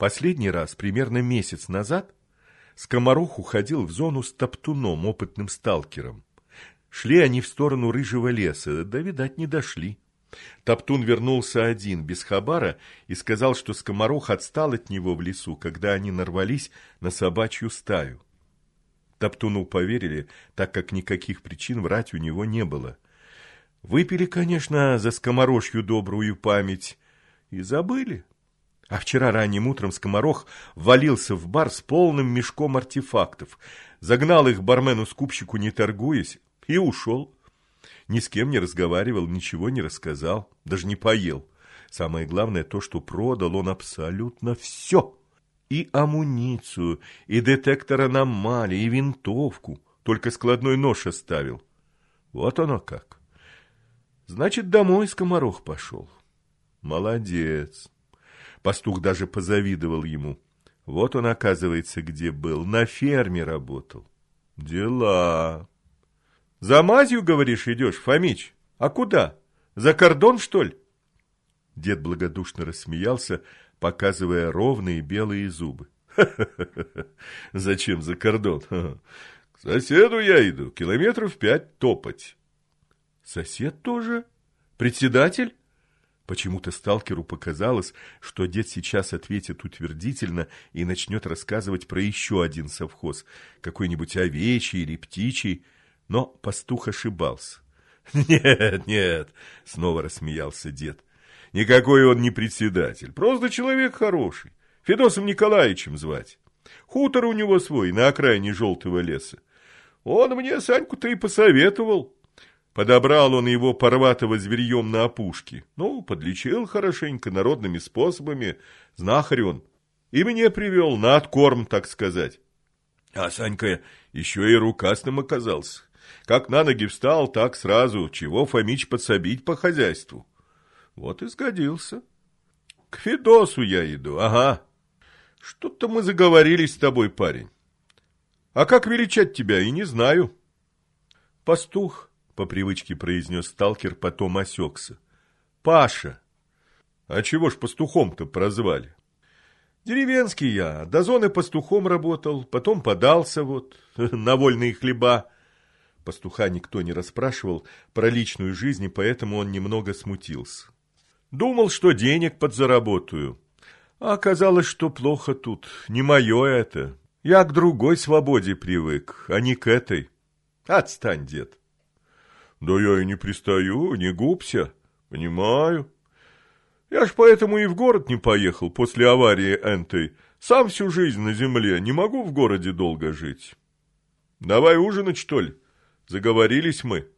Последний раз, примерно месяц назад, Скоморох уходил в зону с Топтуном, опытным сталкером. Шли они в сторону рыжего леса, да, видать, не дошли. Топтун вернулся один, без хабара, и сказал, что скоморох отстал от него в лесу, когда они нарвались на собачью стаю. Топтуну поверили, так как никаких причин врать у него не было. Выпили, конечно, за скоморожью добрую память и забыли. А вчера ранним утром скоморох валился в бар с полным мешком артефактов, загнал их бармену-скупщику, не торгуясь, и ушел. Ни с кем не разговаривал, ничего не рассказал, даже не поел. Самое главное то, что продал он абсолютно все. И амуницию, и детектор аномалий, и винтовку. Только складной нож оставил. Вот оно как. Значит, домой скоморох пошел. Молодец. Пастух даже позавидовал ему. Вот он, оказывается, где был. На ферме работал. Дела. За мазью, говоришь, идешь, Фомич? А куда? За кордон, что ли? Дед благодушно рассмеялся, показывая ровные белые зубы. Зачем за кордон? К соседу я иду, километров пять топать. Сосед тоже? Председатель? Почему-то сталкеру показалось, что дед сейчас ответит утвердительно и начнет рассказывать про еще один совхоз, какой-нибудь овечий или птичий, но пастух ошибался. «Нет, нет», — снова рассмеялся дед, — «никакой он не председатель, просто человек хороший, Федосом Николаевичем звать. Хутор у него свой на окраине желтого леса. Он мне Саньку-то и посоветовал». Подобрал он его порватого зверьем на опушке. Ну, подлечил хорошенько народными способами. Знахарь он. И мне привел на откорм, так сказать. А Санька еще и рукастым оказался. Как на ноги встал, так сразу, чего Фомич подсобить по хозяйству. Вот и сгодился. К Федосу я иду, ага. Что-то мы заговорились с тобой, парень. А как величать тебя, и не знаю. Пастух, по привычке произнес сталкер, потом осекся. Паша. А чего ж пастухом-то прозвали? Деревенский я, до зоны пастухом работал, потом подался вот на вольные хлеба. Пастуха никто не расспрашивал про личную жизнь, и поэтому он немного смутился. Думал, что денег подзаработаю. А оказалось, что плохо тут. Не мое это. Я к другой свободе привык, а не к этой. Отстань, дед. Да я и не пристаю, не губся. Понимаю. Я ж поэтому и в город не поехал после аварии энтой. Сам всю жизнь на земле, не могу в городе долго жить. Давай ужинать, что ли? Заговорились мы.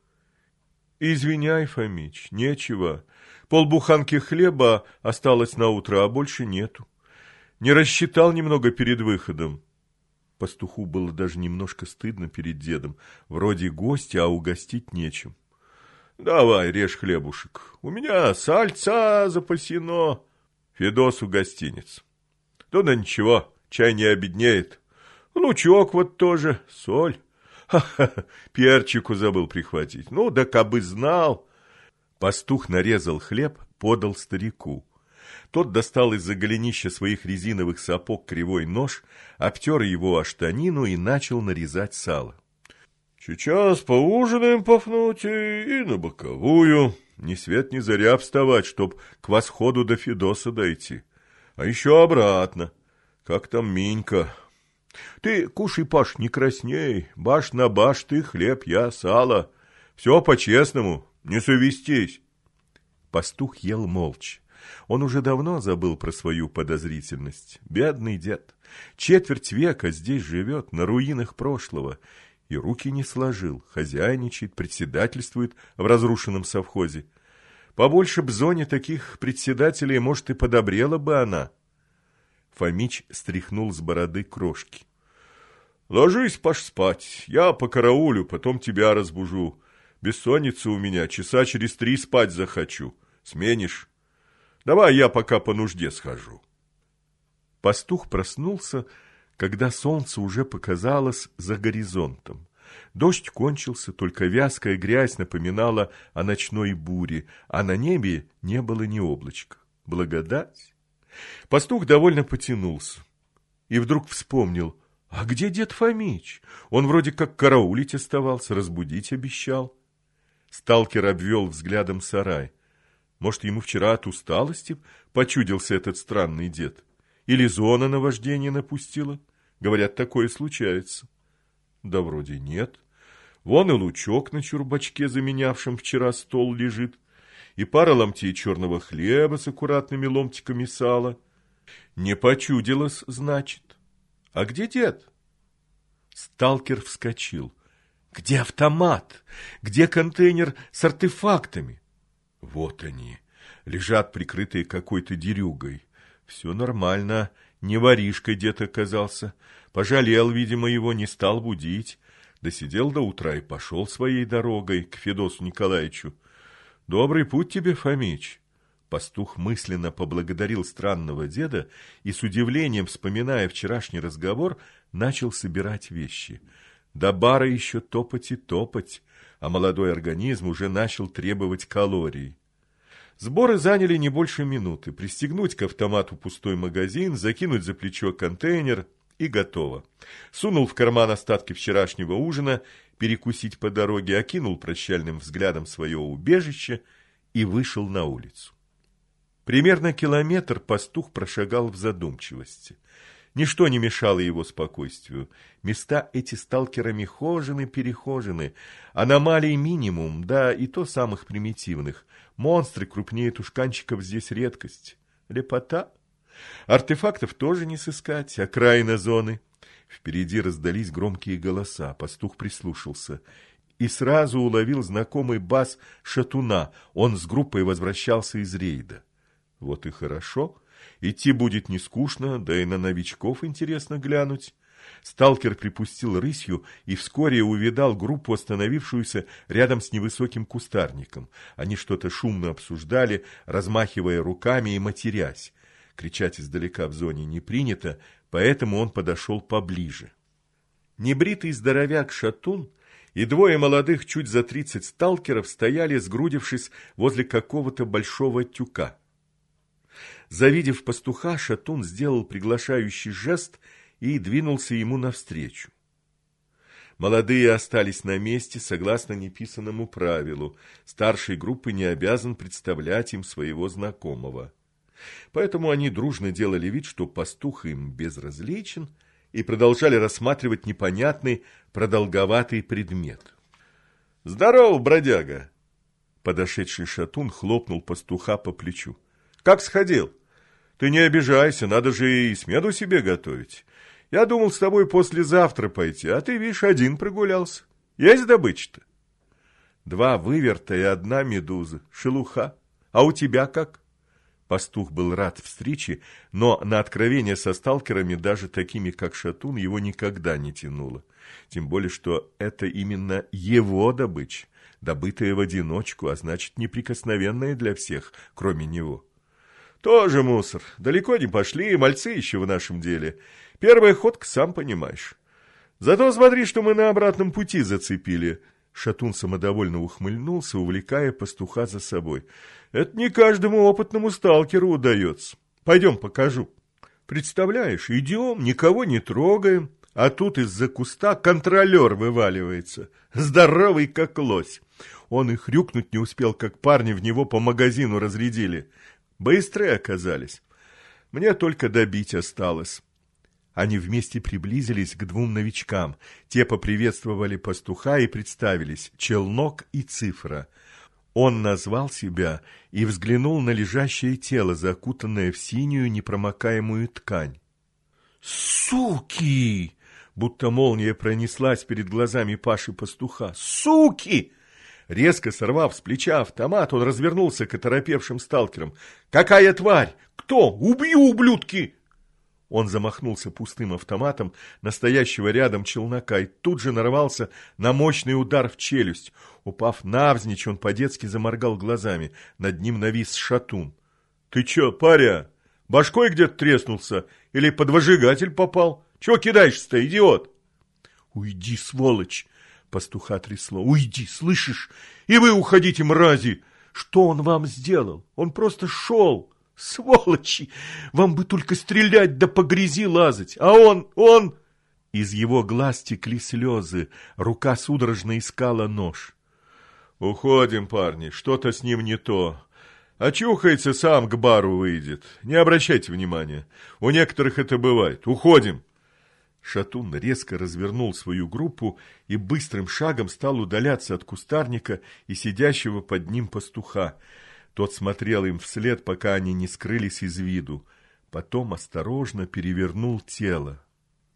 Извиняй, Фомич, нечего. Полбуханки хлеба осталось на утро, а больше нету. Не рассчитал немного перед выходом. Пастуху было даже немножко стыдно перед дедом. Вроде гости, а угостить нечем. Давай, режь хлебушек. У меня сальца запасено. Федосу гостиниц. Да да ничего, чай не обеднеет. Лучок вот тоже, соль. Ха-ха, перчику забыл прихватить. Ну, да кабы знал. Пастух нарезал хлеб, подал старику. Тот достал из-за голенища своих резиновых сапог кривой нож, обтер его о штанину и начал нарезать сало. «Сейчас поужинаем, Пафнутий, и на боковую. Ни свет ни заря вставать, чтоб к восходу до Федоса дойти. А еще обратно. Как там Минька?» Ты кушай, Паш, не красней. Баш на баш ты хлеб, я сало. Все по-честному, не совестись. Пастух ел молча. Он уже давно забыл про свою подозрительность. Бедный дед. Четверть века здесь живет, на руинах прошлого. И руки не сложил, хозяйничает, председательствует в разрушенном совхозе. Побольше б зоне таких председателей, может, и подобрела бы она. Фомич стряхнул с бороды крошки. «Ложись, Паш, спать. Я по караулю, потом тебя разбужу. Бессонница у меня, часа через три спать захочу. Сменишь? Давай я пока по нужде схожу». Пастух проснулся, когда солнце уже показалось за горизонтом. Дождь кончился, только вязкая грязь напоминала о ночной буре, а на небе не было ни облачка. Благодать! Пастух довольно потянулся и вдруг вспомнил, а где дед Фомич? Он вроде как караулить оставался, разбудить обещал. Сталкер обвел взглядом сарай. Может, ему вчера от усталости почудился этот странный дед? Или зона наваждения напустила? Говорят, такое случается. Да вроде нет. Вон и лучок на чурбачке, заменявшем вчера стол, лежит, и пара ломтей черного хлеба с аккуратными ломтиками сала. Не почудилось, значит. А где дед? Сталкер вскочил. Где автомат? Где контейнер с артефактами? Вот они, лежат прикрытые какой-то дерюгой. Все нормально, не воришкой дед оказался. Пожалел, видимо, его, не стал будить. Досидел до утра и пошел своей дорогой к Федосу Николаевичу. Добрый путь тебе, Фомич. Пастух мысленно поблагодарил странного деда и, с удивлением вспоминая вчерашний разговор, начал собирать вещи. До бара еще топать и топать, а молодой организм уже начал требовать калорий. Сборы заняли не больше минуты. Пристегнуть к автомату пустой магазин, закинуть за плечо контейнер и готово. Сунул в карман остатки вчерашнего ужина, перекусить по дороге, окинул прощальным взглядом свое убежище и вышел на улицу. Примерно километр пастух прошагал в задумчивости. Ничто не мешало его спокойствию. Места эти сталкерами хожены-перехожены. Аномалий минимум, да и то самых примитивных. Монстры крупнее тушканчиков здесь редкость. Лепота. Артефактов тоже не сыскать, окраина зоны. Впереди раздались громкие голоса. Пастух прислушался и сразу уловил знакомый бас шатуна. Он с группой возвращался из рейда. Вот и хорошо. Идти будет не скучно, да и на новичков интересно глянуть. Сталкер припустил рысью и вскоре увидал группу, остановившуюся рядом с невысоким кустарником. Они что-то шумно обсуждали, размахивая руками и матерясь. Кричать издалека в зоне не принято, поэтому он подошел поближе. Небритый здоровяк-шатун и двое молодых чуть за тридцать сталкеров стояли, сгрудившись возле какого-то большого тюка. Завидев пастуха, Шатун сделал приглашающий жест и двинулся ему навстречу. Молодые остались на месте согласно неписанному правилу. Старший группы не обязан представлять им своего знакомого. Поэтому они дружно делали вид, что пастух им безразличен, и продолжали рассматривать непонятный продолговатый предмет. «Здорово, бродяга!» Подошедший шатун хлопнул пастуха по плечу. Как сходил? Ты не обижайся, надо же и смеду себе готовить. Я думал с тобой послезавтра пойти, а ты, видишь, один прогулялся. Есть добыча-то? Два выверта и одна медуза. Шелуха. А у тебя как? Пастух был рад встрече, но на откровение со сталкерами, даже такими, как Шатун, его никогда не тянуло. Тем более, что это именно его добыча, добытая в одиночку, а значит, неприкосновенная для всех, кроме него. Тоже мусор. Далеко не пошли, мальцы еще в нашем деле. Первая ходка, сам понимаешь. Зато смотри, что мы на обратном пути зацепили. Шатун самодовольно ухмыльнулся, увлекая пастуха за собой. Это не каждому опытному сталкеру удается. Пойдем покажу. Представляешь, идем, никого не трогаем, а тут из-за куста контролер вываливается, здоровый как лось. Он и хрюкнуть не успел, как парни в него по магазину разрядили. Быстрые оказались. Мне только добить осталось. Они вместе приблизились к двум новичкам. Те поприветствовали пастуха и представились «Челнок» и «Цифра». Он назвал себя и взглянул на лежащее тело, закутанное в синюю непромокаемую ткань. «Суки!» Будто молния пронеслась перед глазами Паши-пастуха. «Суки!» Резко сорвав с плеча автомат, он развернулся к оторопевшим сталкерам. «Какая тварь? Кто? Убью, ублюдки!» Он замахнулся пустым автоматом настоящего рядом челнока и тут же нарвался на мощный удар в челюсть. Упав навзничь, он по-детски заморгал глазами. Над ним навис шатун. «Ты чё, паря, башкой где-то треснулся? Или под выжигатель попал? Чего кидаешься-то, идиот?» «Уйди, сволочь!» Пастуха трясло. «Уйди, слышишь? И вы уходите, мрази! Что он вам сделал? Он просто шел, Сволочи! Вам бы только стрелять да по грязи лазать, а он, он... Из его глаз текли слезы, рука судорожно искала нож. «Уходим, парни, что-то с ним не то. Очухается, сам к бару выйдет. Не обращайте внимания. У некоторых это бывает. Уходим!» Шатун резко развернул свою группу и быстрым шагом стал удаляться от кустарника и сидящего под ним пастуха. Тот смотрел им вслед, пока они не скрылись из виду. Потом осторожно перевернул тело.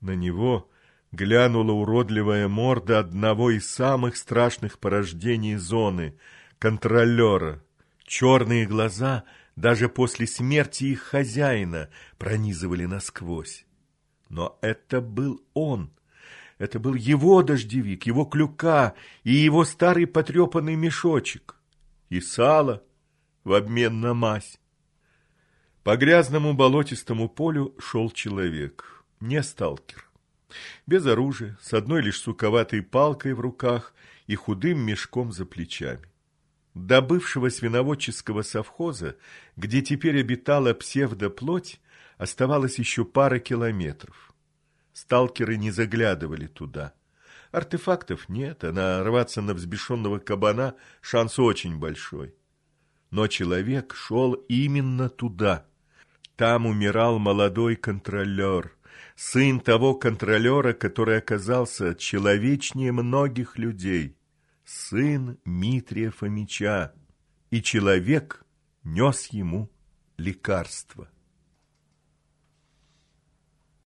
На него глянула уродливая морда одного из самых страшных порождений зоны — контролера. Черные глаза даже после смерти их хозяина пронизывали насквозь. Но это был он. Это был его дождевик, его клюка и его старый потрепанный мешочек. И сало в обмен на мазь. По грязному болотистому полю шел человек, не сталкер. Без оружия, с одной лишь суковатой палкой в руках и худым мешком за плечами. До бывшего свиноводческого совхоза, где теперь обитала псевдоплоть, оставалось еще пара километров. Сталкеры не заглядывали туда. Артефактов нет, а нарваться на взбешенного кабана шанс очень большой. Но человек шел именно туда. Там умирал молодой контролер, сын того контролера, который оказался человечнее многих людей, сын Митрия Фомича, и человек нес ему лекарство.